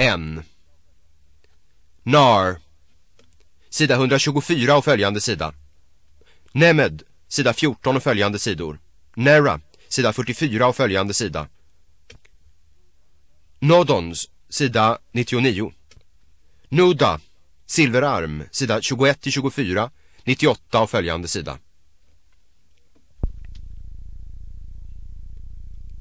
N. NAR. Sida 124 och följande sida. Nemed, sida 14 och följande sidor. Nera, sida 44 och följande sida. Nodons, sida 99. Nuda, silverarm, sida 21-24, 98 och följande sida.